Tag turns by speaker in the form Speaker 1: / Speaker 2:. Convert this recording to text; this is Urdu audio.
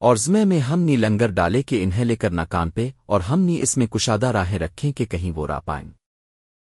Speaker 1: اور زمے میں ہم نی لنگر ڈالے کہ انہیں لے کر نہ کان پہ اور ہم نی اس میں کشادہ راہیں رکھیں کہ کہیں وہ را پائیں۔